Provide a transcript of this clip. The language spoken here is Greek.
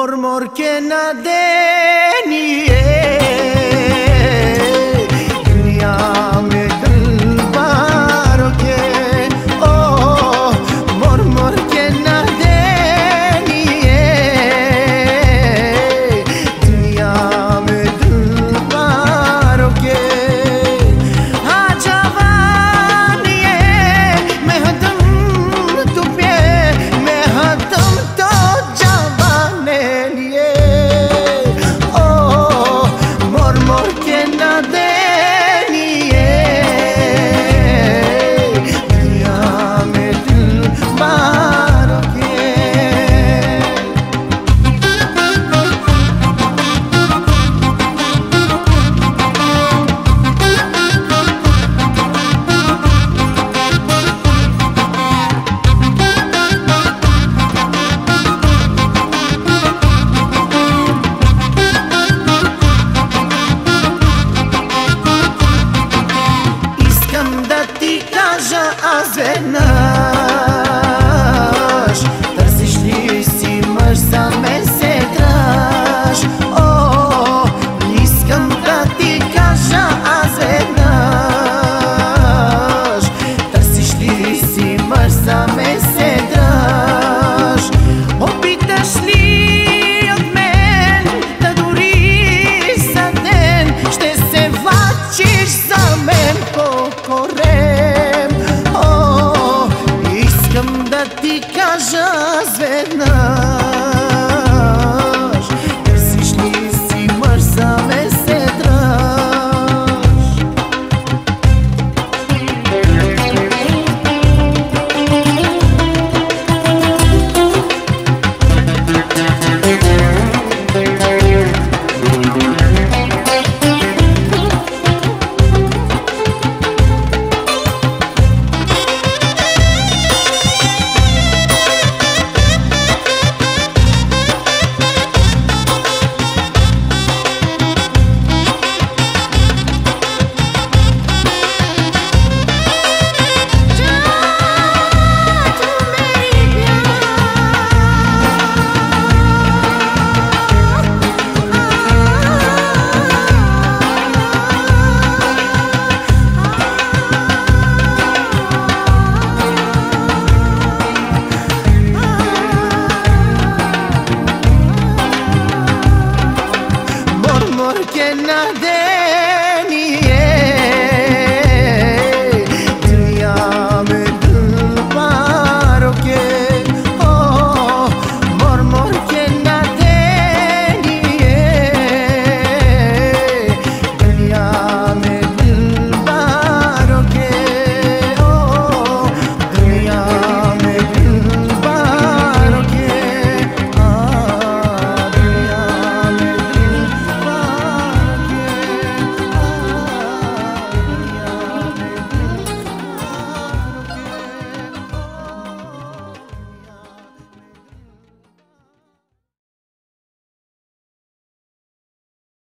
μορμορ και να δένει at night.